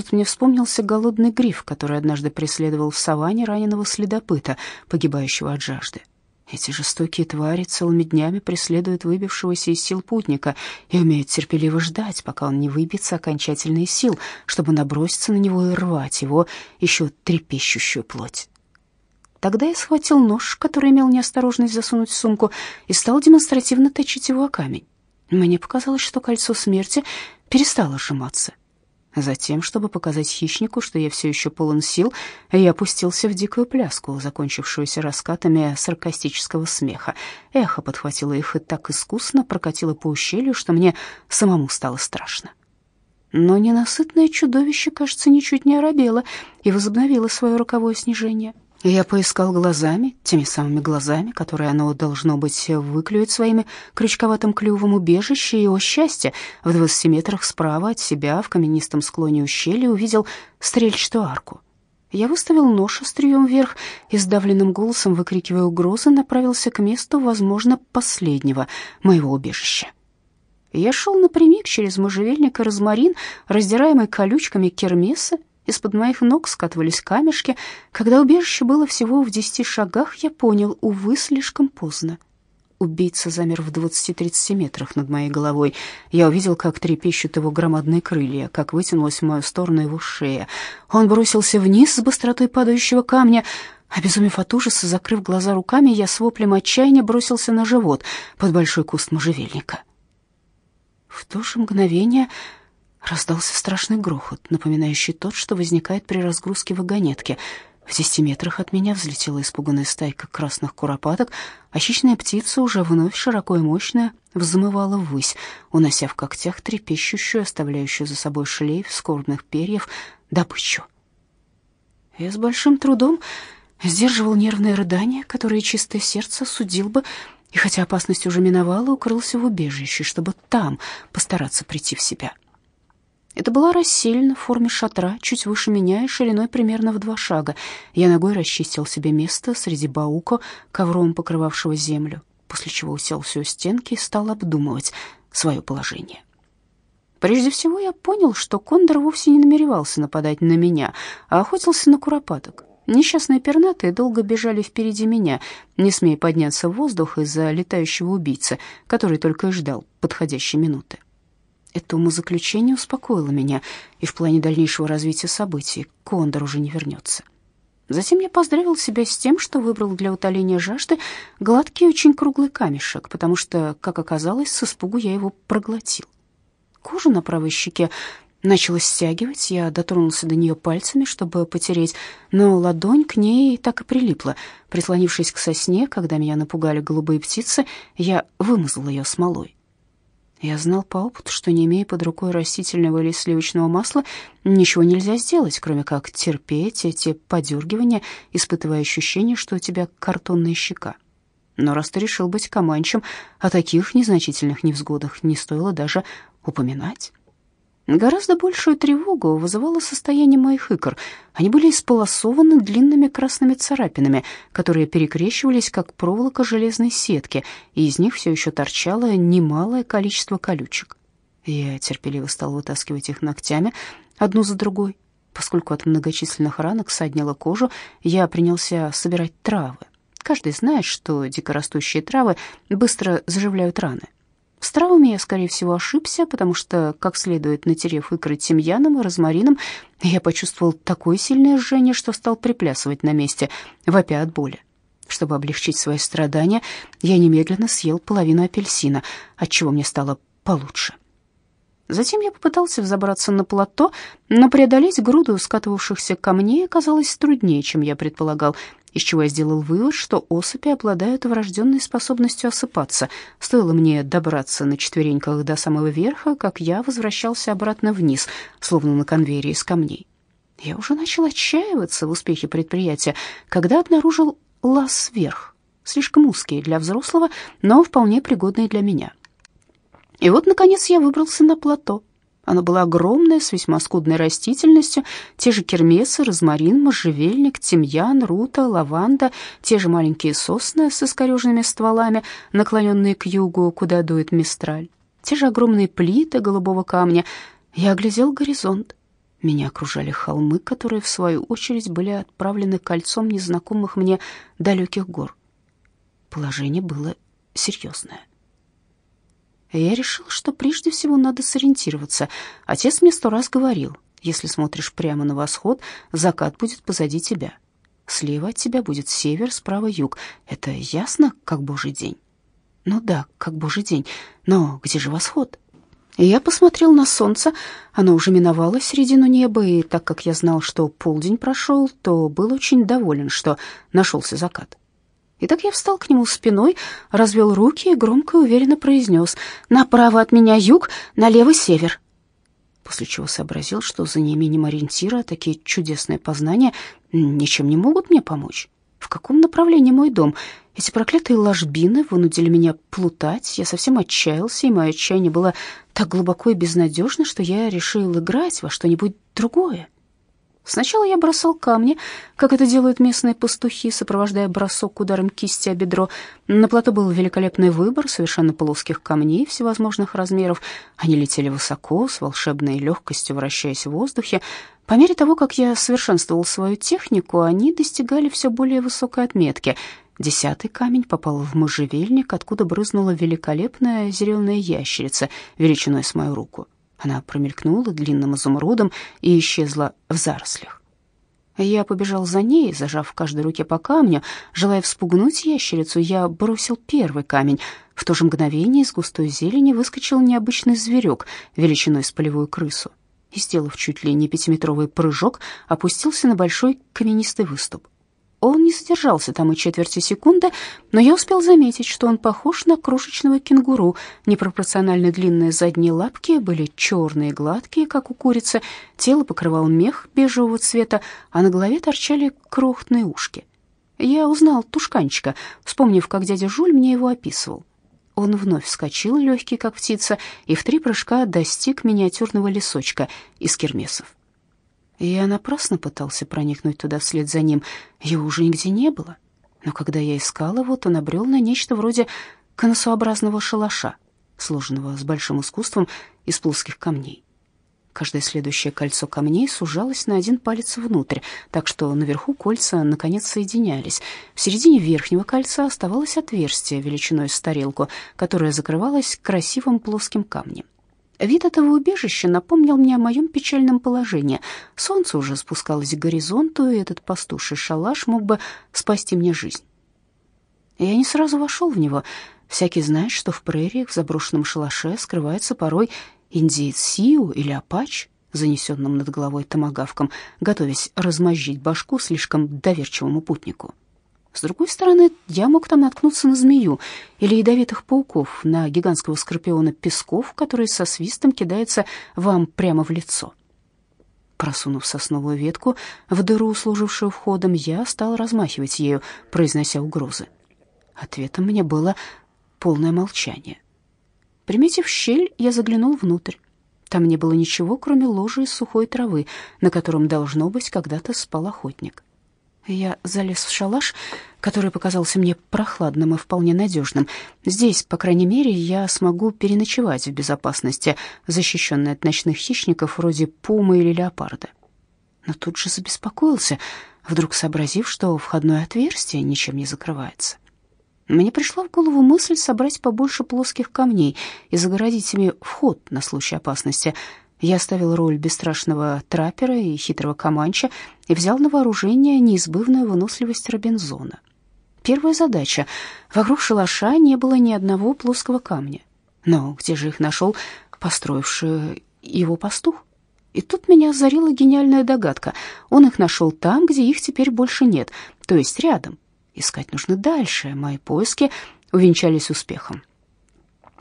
Тут мне вспомнился голодный гриф, который однажды преследовал в саванне раненого следопыта, погибающего от жажды. Эти жестокие твари целыми днями преследуют выбившегося из сил путника и умеют терпеливо ждать, пока он не выбьется окончательно из сил, чтобы наброситься на него и рвать его еще трепещущую плоть. Тогда я схватил нож, который имел неосторожность засунуть в сумку, и стал демонстративно точить его о камень. Мне показалось, что кольцо смерти перестало сжиматься. Затем, чтобы показать хищнику, что я все еще полон сил, я опустился в дикую пляску, закончившуюся раскатами саркастического смеха. Эхо подхватило их и так искусно прокатило по ущелью, что мне самому стало страшно. Но ненасытное чудовище, кажется, ничуть не оробело и возобновило свое роковое снижение. Я поискал глазами, теми самыми глазами, которые оно, должно быть, выклюет своими крючковатым клювом убежище, и, о счастье, в двадцати метрах справа от себя в каменистом склоне ущелья увидел стрельчатую арку. Я выставил нож острием вверх и сдавленным голосом, выкрикивая угрозы, направился к месту, возможно, последнего моего убежища. Я шел напрямик через можжевельник и розмарин, раздираемый колючками кермеса, из-под моих ног скатывались камешки. Когда убежище было всего в десяти шагах, я понял, увы, слишком поздно. Убийца замер в двадцати-тридцати метрах над моей головой. Я увидел, как трепещут его громадные крылья, как вытянулась в мою сторону его шея. Он бросился вниз с быстротой падающего камня. Обезумев от ужаса, закрыв глаза руками, я с воплем отчаяния бросился на живот под большой куст можжевельника. В то же мгновение Раздался страшный грохот, напоминающий тот, что возникает при разгрузке вагонетки. В десяти метрах от меня взлетела испуганная стайка красных куропаток, а хищная птица, уже вновь широко и мощная, взмывала ввысь, унося в когтях трепещущую, оставляющую за собой шлейф скорбных перьев, добычу. Я с большим трудом сдерживал нервные рыдания, которые чистое сердце судил бы, и хотя опасность уже миновала, укрылся в убежище, чтобы там постараться прийти в себя. Это была расселена в форме шатра, чуть выше меня и шириной примерно в два шага. Я ногой расчистил себе место среди баука, ковром покрывавшего землю, после чего уселся у стенки и стал обдумывать свое положение. Прежде всего я понял, что кондор вовсе не намеревался нападать на меня, а охотился на куропаток. Несчастные пернатые долго бежали впереди меня, не смея подняться в воздух из-за летающего убийцы, который только и ждал подходящей минуты. Это умозаключение успокоило меня, и в плане дальнейшего развития событий Кондор уже не вернется. Затем я поздравил себя с тем, что выбрал для утоления жажды гладкий очень круглый камешек, потому что, как оказалось, с испугу я его проглотил. Кожа на правой щеке начала стягивать, я дотронулся до нее пальцами, чтобы потереть, но ладонь к ней так и прилипла. Прислонившись к сосне, когда меня напугали голубые птицы, я вымазал ее смолой. Я знал по опыту, что не имея под рукой растительного или сливочного масла, ничего нельзя сделать, кроме как терпеть эти подергивания, испытывая ощущение, что у тебя картонная щека. Но раз ты решил быть команчем, о таких незначительных невзгодах не стоило даже упоминать. Гораздо большую тревогу вызывало состояние моих икр. Они были исполосованы длинными красными царапинами, которые перекрещивались, как проволока железной сетки, и из них все еще торчало немалое количество колючек. Я терпеливо стал вытаскивать их ногтями одну за другой. Поскольку от многочисленных ранок саднило кожу, я принялся собирать травы. Каждый знает, что дикорастущие травы быстро заживляют раны. С травами я, скорее всего, ошибся, потому что, как следует натерев икры тимьяном и розмарином, я почувствовал такое сильное жжение, что стал приплясывать на месте, вопя от боли. Чтобы облегчить свои страдания, я немедленно съел половину апельсина, отчего мне стало получше. Затем я попытался взобраться на плато, но преодолеть груду скатывавшихся камней оказалось труднее, чем я предполагал, из чего я сделал вывод, что особи обладают врожденной способностью осыпаться. Стоило мне добраться на четвереньках до самого верха, как я возвращался обратно вниз, словно на конвейере из камней. Я уже начал отчаиваться в успехе предприятия, когда обнаружил лаз вверх, слишком узкий для взрослого, но вполне пригодный для меня. И вот, наконец, я выбрался на плато. Оно было огромное, с весьма скудной растительностью, те же кермесы, розмарин, можжевельник, тимьян, рута, лаванда, те же маленькие сосны с искореженными стволами, наклоненные к югу, куда дует мистраль, те же огромные плиты голубого камня. Я оглядел горизонт. Меня окружали холмы, которые, в свою очередь, были отправлены кольцом незнакомых мне далеких гор. Положение было серьезное. Я решил, что прежде всего надо сориентироваться. Отец мне сто раз говорил, если смотришь прямо на восход, закат будет позади тебя. Слева от тебя будет север, справа юг. Это ясно, как божий день? Ну да, как божий день. Но где же восход? И я посмотрел на солнце. Оно уже миновало середину неба, и так как я знал, что полдень прошел, то был очень доволен, что нашелся закат. Итак, я встал к нему спиной, развел руки и громко и уверенно произнес «Направо от меня юг, налево север». После чего сообразил, что за неимением ориентира такие чудесные познания ничем не могут мне помочь. В каком направлении мой дом? Эти проклятые ложбины вынудили меня плутать. Я совсем отчаялся, и мое отчаяние было так глубоко и безнадежно, что я решил играть во что-нибудь другое. Сначала я бросал камни, как это делают местные пастухи, сопровождая бросок ударом кисти о бедро. На плато был великолепный выбор совершенно плоских камней всевозможных размеров. Они летели высоко, с волшебной легкостью вращаясь в воздухе. По мере того, как я совершенствовал свою технику, они достигали все более высокой отметки. Десятый камень попал в можжевельник, откуда брызнула великолепная зеленая ящерица величиной с мою руку. Она промелькнула длинным изумрудом и исчезла в зарослях. Я побежал за ней, зажав в каждой руке по камню. Желая вспугнуть ящерицу, я бросил первый камень. В то же мгновение из густой зелени выскочил необычный зверек величиной с полевую крысу и, сделав чуть ли не пятиметровый прыжок, опустился на большой каменистый выступ. Он не задержался там и четверти секунды, но я успел заметить, что он похож на крошечного кенгуру. Непропорционально длинные задние лапки были черные, гладкие, как у курицы, тело покрывал мех бежевого цвета, а на голове торчали крохотные ушки. Я узнал тушканчика, вспомнив, как дядя Жуль мне его описывал. Он вновь вскочил, легкий, как птица, и в три прыжка достиг миниатюрного лесочка из кермесов. Я напрасно пытался проникнуть туда вслед за ним. Его уже нигде не было. Но когда я искал его, то набрел на нечто вроде конусообразного шалаша, сложенного с большим искусством из плоских камней. Каждое следующее кольцо камней сужалось на один палец внутрь, так что наверху кольца наконец соединялись. В середине верхнего кольца оставалось отверстие величиной с тарелку, которое закрывалось красивым плоским камнем. Вид этого убежища напомнил мне о моем печальном положении. Солнце уже спускалось к горизонту, и этот пастуший шалаш мог бы спасти мне жизнь. Я не сразу вошел в него. Всякий знает, что в прериях в заброшенном шалаше скрывается порой индеец Сиу или Апач, занесенным над головой томагавком, готовясь размозжить башку слишком доверчивому путнику. С другой стороны, я мог там наткнуться на змею или ядовитых пауков, на гигантского скорпиона песков, который со свистом кидается вам прямо в лицо. Просунув сосновую ветку в дыру, служившую входом, я стал размахивать ею, произнося угрозы. Ответом мне было полное молчание. Приметив щель, я заглянул внутрь. Там не было ничего, кроме ложи из сухой травы, на котором, должно быть, когда-то спал охотник. Я залез в шалаш, который показался мне прохладным и вполне надежным. Здесь, по крайней мере, я смогу переночевать в безопасности, защищенной от ночных хищников вроде пумы или леопарда. Но тут же забеспокоился, вдруг сообразив, что входное отверстие ничем не закрывается. Мне пришла в голову мысль собрать побольше плоских камней и загородить ими вход на случай опасности. Я оставил роль бесстрашного траппера и хитрого команча и взял на вооружение неизбывную выносливость Робинзона. Первая задача — вокруг шалаша не было ни одного плоского камня. Но где же их нашел построивший его пастух? И тут меня озарила гениальная догадка. Он их нашел там, где их теперь больше нет, то есть рядом. Искать нужно дальше. Мои поиски увенчались успехом.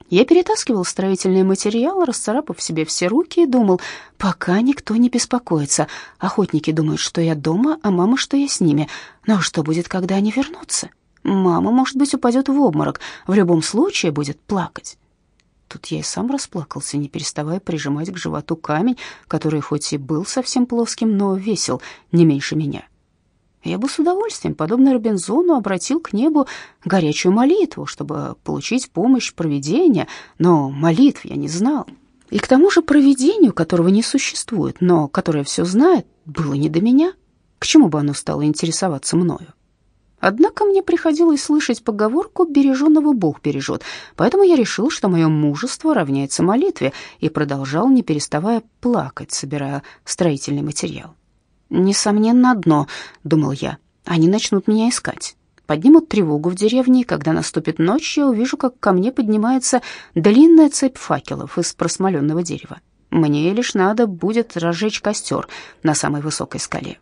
Я перетаскивал строительный материал, расцарапав себе все руки и думал, пока никто не беспокоится. Охотники думают, что я дома, а мама, что я с ними. Но что будет, когда они вернутся? Мама, может быть, упадет в обморок, в любом случае будет плакать. Тут я и сам расплакался, не переставая прижимать к животу камень, который хоть и был совсем плоским, но весил не меньше меня. Я бы с удовольствием, подобно Робинзону, обратил к небу горячую молитву, чтобы получить помощь провидения, но молитв я не знал. И к тому же провидению, которого не существует, но которое все знает, было не до меня. К чему бы оно стало интересоваться мною? Однако мне приходилось слышать поговорку «береженного Бог бережет», поэтому я решил, что мое мужество равняется молитве, и продолжал, не переставая плакать, собирая строительный материал. «Несомненно, одно», — думал я, — «они начнут меня искать». Поднимут тревогу в деревне, и когда наступит ночь, я увижу, как ко мне поднимается длинная цепь факелов из просмоленного дерева. Мне лишь надо будет разжечь костер на самой высокой скале.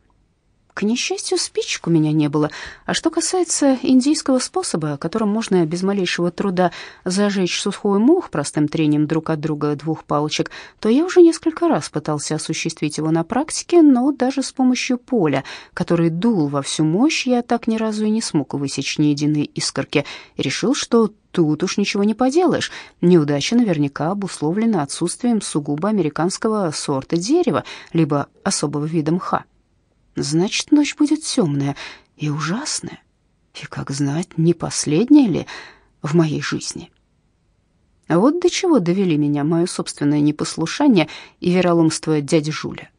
К несчастью, спичек у меня не было. А что касается индийского способа, которым можно без малейшего труда зажечь сухой мох простым трением друг от друга двух палочек, то я уже несколько раз пытался осуществить его на практике, но даже с помощью поля, который дул во всю мощь, я так ни разу и не смог высечь ни единой искорки, решил, что тут уж ничего не поделаешь. Неудача наверняка обусловлена отсутствием сугубо американского сорта дерева, либо особого вида мха. Значит, ночь будет темная и ужасная. И, как знать, не последняя ли в моей жизни. Вот до чего довели меня мое собственное непослушание и вероломство дяди Жуля.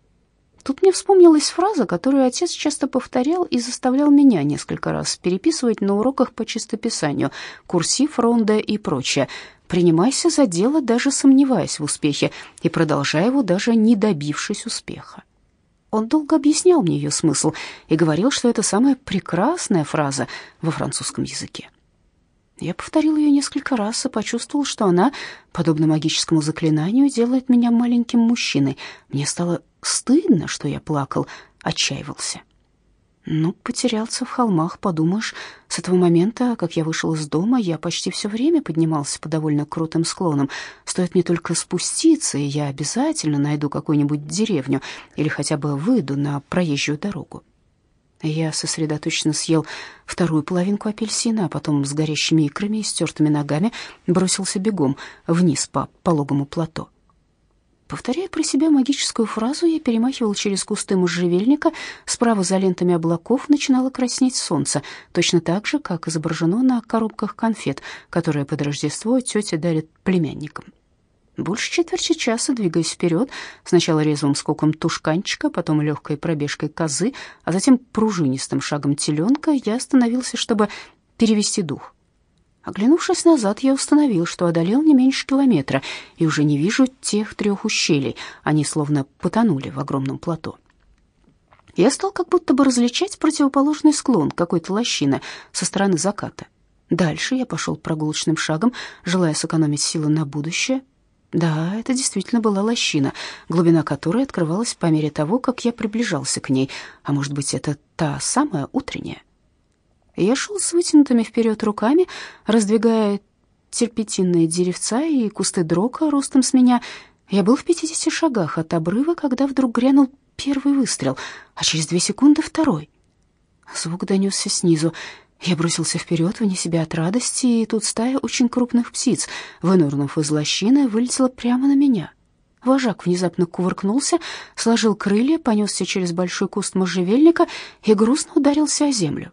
Тут мне вспомнилась фраза, которую отец часто повторял и заставлял меня несколько раз переписывать на уроках по чистописанию, курсив, ронда и прочее. «Принимайся за дело, даже сомневаясь в успехе, и продолжай его, даже не добившись успеха». Он долго объяснял мне ее смысл и говорил, что это самая прекрасная фраза во французском языке. Я повторил ее несколько раз и почувствовал, что она, подобно магическому заклинанию, делает меня маленьким мужчиной. Мне стало стыдно, что я плакал, отчаивался. Ну, потерялся в холмах, подумаешь. С этого момента, как я вышел из дома, я почти все время поднимался по довольно крутым склонам. Стоит мне только спуститься, и я обязательно найду какую-нибудь деревню или хотя бы выйду на проезжую дорогу. Я сосредоточенно съел вторую половинку апельсина, а потом с горящими икрами и стертыми ногами бросился бегом вниз по пологому плато. Повторяя про себя магическую фразу, я перемахивал через кусты можжевельника. Справа за лентами облаков начинало краснеть солнце, точно так же, как изображено на коробках конфет, которые под Рождество тетя дарит племянникам. Больше четверти часа, двигаясь вперед, сначала резвым скоком тушканчика, потом легкой пробежкой козы, а затем пружинистым шагом теленка, я остановился, чтобы перевести дух. Оглянувшись назад, я установил, что одолел не меньше километра и уже не вижу тех трех ущелий. Они словно потонули в огромном плато. Я стал как будто бы различать противоположный склон какой-то лощины со стороны заката. Дальше я пошел прогулочным шагом, желая сэкономить силы на будущее. Да, это действительно была лощина, глубина которой открывалась по мере того, как я приближался к ней. А может быть, это та самая утренняя? Я шел с вытянутыми вперед руками, раздвигая терпетинные деревца и кусты дрока ростом с меня. Я был в пятидесяти шагах от обрыва, когда вдруг грянул первый выстрел, а через две секунды второй. Звук донесся снизу. Я бросился вперед, вне себя от радости, и тут стая очень крупных птиц, вынырнув из лощины, вылетела прямо на меня. Вожак внезапно кувыркнулся, сложил крылья, понесся через большой куст можжевельника и грустно ударился о землю.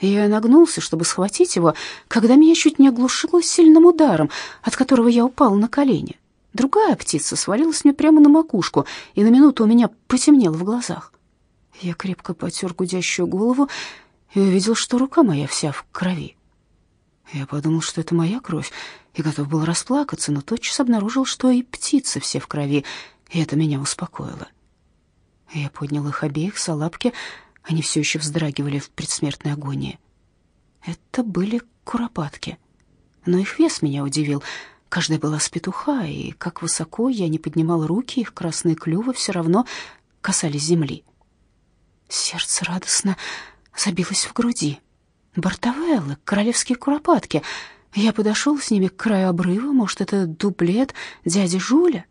Я нагнулся, чтобы схватить его, когда меня чуть не оглушило сильным ударом, от которого я упал на колени. Другая птица свалилась мне прямо на макушку, и на минуту у меня потемнело в глазах. Я крепко потер гудящую голову и увидел, что рука моя вся в крови. Я подумал, что это моя кровь, и готов был расплакаться, но тотчас обнаружил, что и птицы все в крови, и это меня успокоило. Я поднял их обеих за лапки, они все еще вздрагивали в предсмертной агонии. Это были куропатки. Но их вес меня удивил. Каждая была с петуха, и как высоко я не поднимал руки, их красные клювы все равно касались земли. Сердце радостно забилось в груди. Бортовеллы, королевские куропатки. Я подошел с ними к краю обрыва, может, это дублет дяди Жуля?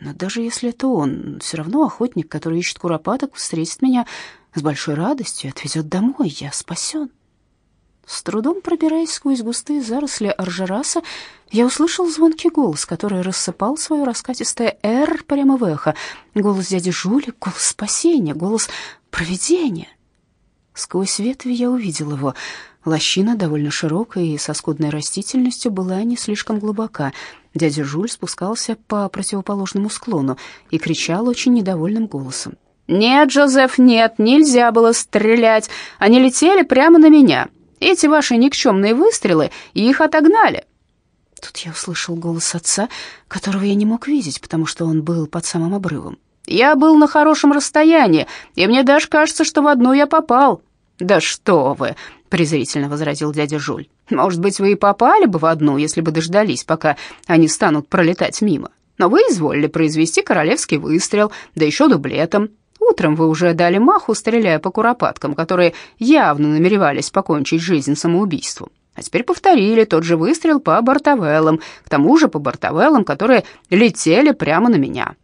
Но даже если это он, все равно охотник, который ищет куропаток, встретит меня с большой радостью отвезет домой, я спасен. С трудом пробираясь сквозь густые заросли аржераса, я услышал звонкий голос, который рассыпал свое раскатистое «Р» прямо в эхо. Голос дяди Жули, голос спасения, голос провидения. Сквозь ветви я увидел его. Лощина, довольно широкая и со скудной растительностью, была не слишком глубока. Дядя Жуль спускался по противоположному склону и кричал очень недовольным голосом. «Нет, Джозеф, нет, нельзя было стрелять. Они летели прямо на меня. Эти ваши никчемные выстрелы, их отогнали». Тут я услышал голос отца, которого я не мог видеть, потому что он был под самым обрывом. «Я был на хорошем расстоянии, и мне даже кажется, что в одну я попал». «Да что вы!» — презрительно возразил дядя Жуль. «Может быть, вы и попали бы в одну, если бы дождались, пока они станут пролетать мимо. Но вы изволили произвести королевский выстрел, да еще дублетом. Утром вы уже дали маху, стреляя по куропаткам, которые явно намеревались покончить жизнь самоубийством. А теперь повторили тот же выстрел по бортовеллам, к тому же по бортовеллам, которые летели прямо на меня.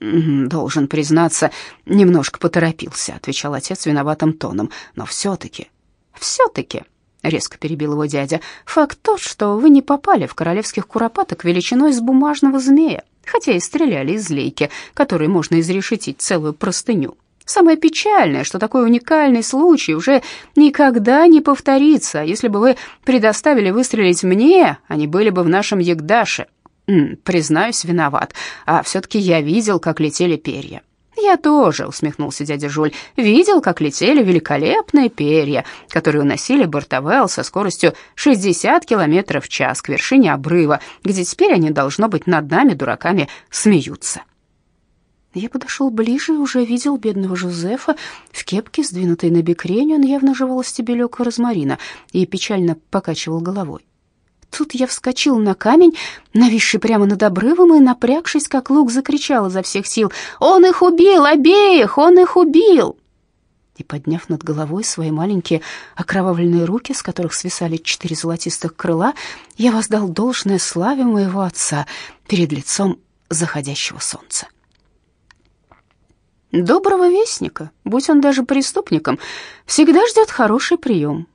«Должен признаться, немножко поторопился», — отвечал отец виноватым тоном. «Но все-таки...» «Все-таки...» — резко перебил его дядя. «Факт тот, что вы не попали в королевских куропаток величиной с бумажного змея, хотя и стреляли из лейки, которой можно изрешетить целую простыню. Самое печальное, что такой уникальный случай уже никогда не повторится. Если бы вы предоставили выстрелить мне, они были бы в нашем Егдаше. Признаюсь, виноват. А все-таки я видел, как летели перья. «Я тоже», — усмехнулся дядя Жуль, — «видел, как летели великолепные перья, которые уносили Бартовелл со скоростью 60 километров в час к вершине обрыва, где теперь они, должно быть, над нами, дураками, смеются». Я подошел ближе и уже видел бедного Жозефа в кепке, сдвинутой на бекрень. Он явно жевал стебелек розмарина и печально покачивал головой. Тут я вскочил на камень, нависший прямо над обрывом, и, напрягшись, как лук, закричал изо всех сил «Он их убил! Обеих! Он их убил!» И, подняв над головой свои маленькие окровавленные руки, с которых свисали четыре золотистых крыла, я воздал должное славе моего отца перед лицом заходящего солнца. Доброго вестника, будь он даже преступником, всегда ждет хороший прием.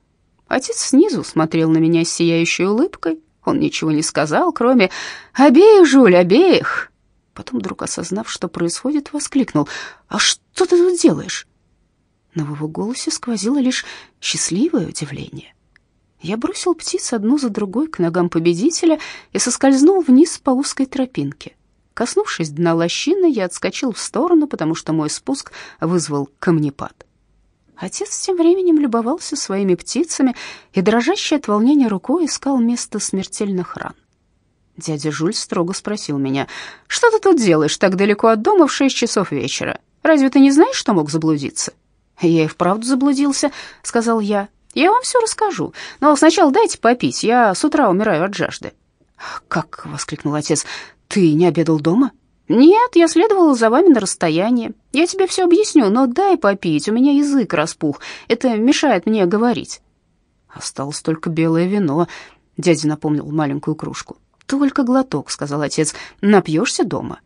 Отец снизу смотрел на меня с сияющей улыбкой. Он ничего не сказал, кроме «Обеих, Жуль, обеих!» Потом, вдруг осознав, что происходит, воскликнул «А что ты тут делаешь?» Но в его голосе сквозило лишь счастливое удивление. Я бросил птиц одну за другой к ногам победителя и соскользнул вниз по узкой тропинке. Коснувшись дна лощины, я отскочил в сторону, потому что мой спуск вызвал камнепад. Отец тем временем любовался своими птицами и, дрожащий от волнения рукой, искал место смертельных ран. Дядя Жуль строго спросил меня, «Что ты тут делаешь так далеко от дома в шесть часов вечера? Разве ты не знаешь, что мог заблудиться?» «Я и вправду заблудился», — сказал я. «Я вам все расскажу, но сначала дайте попить, я с утра умираю от жажды». «Как?» — воскликнул отец. «Ты не обедал дома?» «Нет, я следовала за вами на расстоянии. Я тебе все объясню, но дай попить, у меня язык распух. Это мешает мне говорить». «Осталось только белое вино», — дядя напомнил маленькую кружку. «Только глоток», — сказал отец. «Напьешься дома».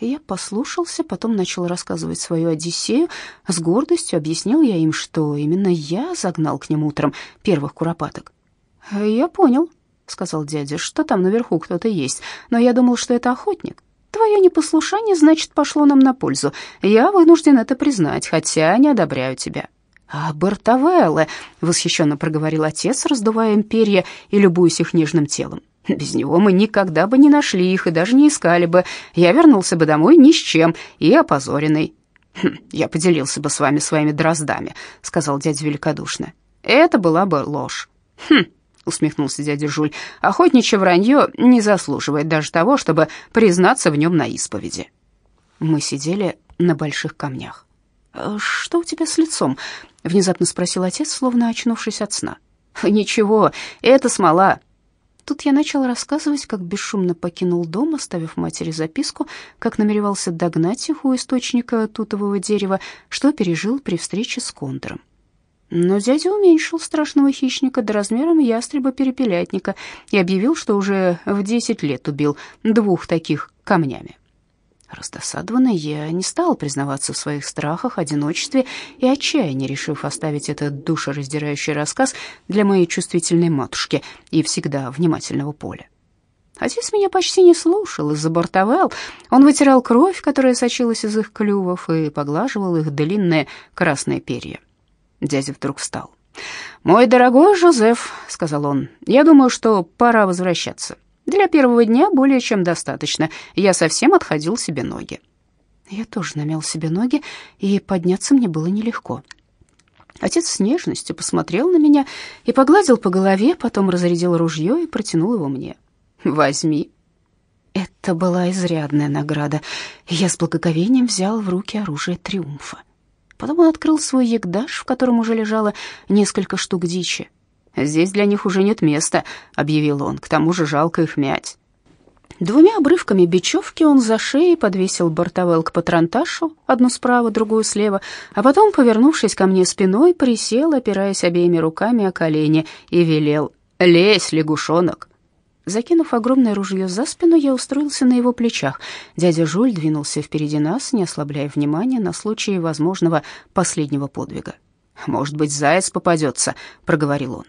Я послушался, потом начал рассказывать свою Одиссею. С гордостью объяснил я им, что именно я загнал к ним утром первых куропаток. «Я понял», — сказал дядя, — «что там наверху кто-то есть, но я думал, что это охотник». Твое непослушание, значит, пошло нам на пользу. Я вынужден это признать, хотя не одобряю тебя». «А Бертавелле», — восхищенно проговорил отец, раздувая им перья и любуясь их нежным телом. «Без него мы никогда бы не нашли их и даже не искали бы. Я вернулся бы домой ни с чем и опозоренный». «Хм, «Я поделился бы с вами своими дроздами», — сказал дядя великодушно. «Это была бы ложь». «Хм, усмехнулся дядя Жуль. Охотничье вранье не заслуживает даже того, чтобы признаться в нем на исповеди. Мы сидели на больших камнях. «Э, «Что у тебя с лицом?» — внезапно спросил отец, словно очнувшись от сна. «Ничего, это смола». Тут я начал рассказывать, как бесшумно покинул дом, оставив матери записку, как намеревался догнать их у источника тутового дерева, что пережил при встрече с Кондором. Но дядя уменьшил страшного хищника до размером ястреба-перепелятника и объявил, что уже в десять лет убил двух таких камнями. Раздосадованный, я не стал признаваться в своих страхах, одиночестве и отчаянии, решив оставить этот душераздирающий рассказ для моей чувствительной матушки и всегда внимательного поля. Отец меня почти не слушал и забортовал. Он вытирал кровь, которая сочилась из их клювов, и поглаживал их длинные красные перья. Дядя вдруг встал. «Мой дорогой Жозеф», — сказал он, — «я думаю, что пора возвращаться. Для первого дня более чем достаточно. Я совсем отходил себе ноги. Я тоже намял себе ноги, и подняться мне было нелегко. Отец с нежностью посмотрел на меня и погладил по голове, потом разрядил ружье и протянул его мне. «Возьми». Это была изрядная награда, я с благоговением взял в руки оружие триумфа. Потом он открыл свой ягдаш, в котором уже лежало несколько штук дичи. «Здесь для них уже нет места», — объявил он, — «к тому же жалко их мять». Двумя обрывками бечевки он за шеей подвесил бортовел к патронташу, одну справа, другую слева, а потом, повернувшись ко мне спиной, присел, опираясь обеими руками о колени, и велел «Лезь, лягушонок!». Закинув огромное ружье за спину, я устроился на его плечах. Дядя Жуль двинулся впереди нас, не ослабляя внимания на случай возможного последнего подвига. «Может быть, заяц попадется», — проговорил он.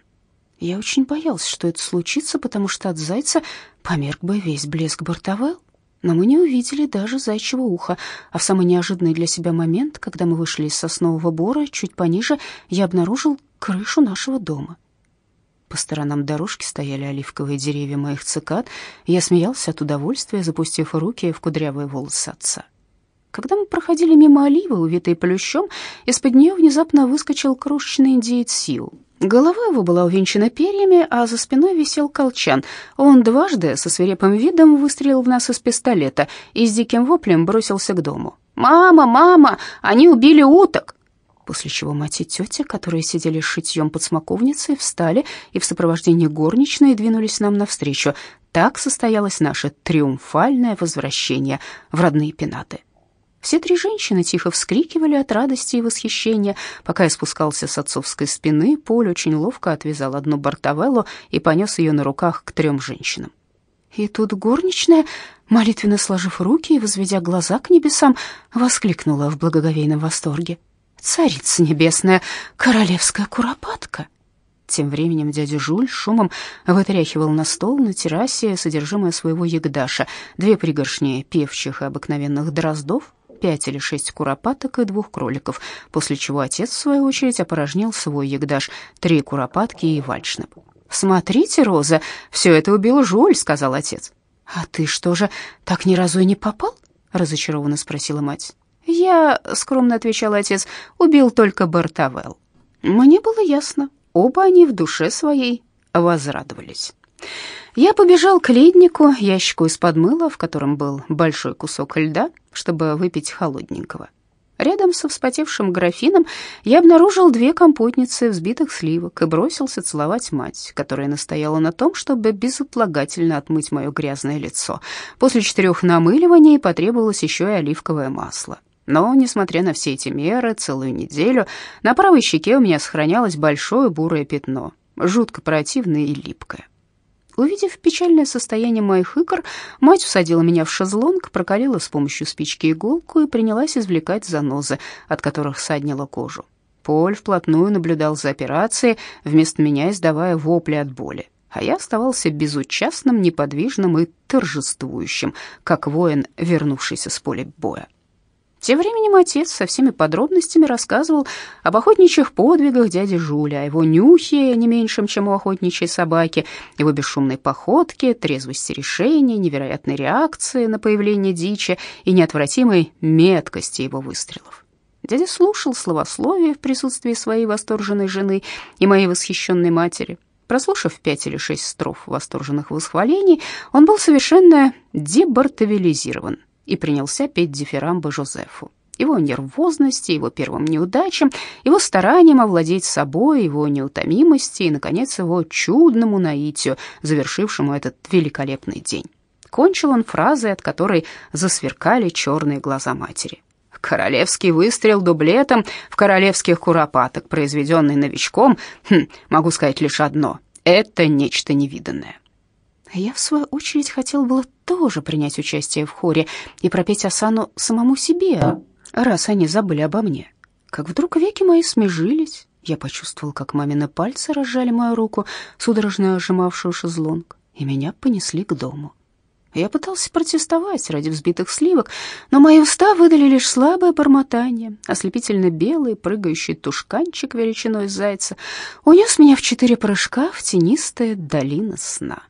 Я очень боялся, что это случится, потому что от зайца померк бы весь блеск бортовел. Но мы не увидели даже зайчьего уха, а в самый неожиданный для себя момент, когда мы вышли из соснового бора, чуть пониже, я обнаружил крышу нашего дома. По сторонам дорожки стояли оливковые деревья моих цикад, я смеялся от удовольствия, запустив руки в кудрявые волосы отца. Когда мы проходили мимо оливы, увитой плющом, из-под нее внезапно выскочил крошечный индеец Сил. Голова его была увенчана перьями, а за спиной висел колчан. Он дважды со свирепым видом выстрелил в нас из пистолета и с диким воплем бросился к дому. «Мама, мама, они убили уток!» После чего мать и тетя, которые сидели шитьем под смоковницей, встали и в сопровождении горничной двинулись нам навстречу. Так состоялось наше триумфальное возвращение в родные пенаты. Все три женщины тихо вскрикивали от радости и восхищения. Пока я спускался с отцовской спины, Поль очень ловко отвязал одну бортовеллу и понес ее на руках к трем женщинам. И тут горничная, молитвенно сложив руки и возведя глаза к небесам, воскликнула в благоговейном восторге. «Царица небесная, королевская куропатка!» Тем временем дядя Жуль шумом вытряхивал на стол на террасе содержимое своего ягдаша, две пригоршни певчих и обыкновенных дроздов, пять или шесть куропаток и двух кроликов, после чего отец, в свою очередь, опорожнил свой ягдаш, три куропатки и вальшнеп. «Смотрите, Роза, все это убил Жуль», — сказал отец. «А ты что же, так ни разу и не попал?» — разочарованно спросила мать. «Я», — скромно отвечал отец, — «убил только Бартавел». Мне было ясно, оба они в душе своей возрадовались. Я побежал к леднику, ящику из-под мыла, в котором был большой кусок льда, чтобы выпить холодненького. Рядом со вспотевшим графином я обнаружил две компотницы взбитых сливок и бросился целовать мать, которая настояла на том, чтобы безотлагательно отмыть мое грязное лицо. После четырех намыливаний потребовалось еще и оливковое масло. Но, несмотря на все эти меры, целую неделю на правой щеке у меня сохранялось большое бурое пятно, жутко противное и липкое. Увидев печальное состояние моих икр, мать усадила меня в шезлонг, прокалила с помощью спички иголку и принялась извлекать занозы, от которых саднила кожу. Поль вплотную наблюдал за операцией, вместо меня издавая вопли от боли, а я оставался безучастным, неподвижным и торжествующим, как воин, вернувшийся с поля боя. Тем временем отец со всеми подробностями рассказывал об охотничьих подвигах дяди Жуля, о его нюхе, не меньшем, чем у охотничьей собаки, его бесшумной походке, трезвости решения, невероятной реакции на появление дичи и неотвратимой меткости его выстрелов. Дядя слушал словословие в присутствии своей восторженной жены и моей восхищенной матери. Прослушав пять или шесть строф восторженных восхвалений, он был совершенно дебартовилизирован — и принялся петь дифирамбы Жозефу. Его нервозности, его первым неудачам, его старанием овладеть собой, его неутомимости и, наконец, его чудному наитию, завершившему этот великолепный день. Кончил он фразой, от которой засверкали черные глаза матери. Королевский выстрел дублетом в королевских куропаток, произведенный новичком, хм, могу сказать лишь одно — это нечто невиданное. Я, в свою очередь, хотел было тоже принять участие в хоре и пропеть осану самому себе, раз они забыли обо мне. Как вдруг веки мои смежились, я почувствовал, как мамины пальцы разжали мою руку, судорожно сжимавшую шезлонг, и меня понесли к дому. Я пытался протестовать ради взбитых сливок, но мои уста выдали лишь слабое бормотание. Ослепительно белый, прыгающий тушканчик величиной зайца унес меня в четыре прыжка в тенистая долина сна.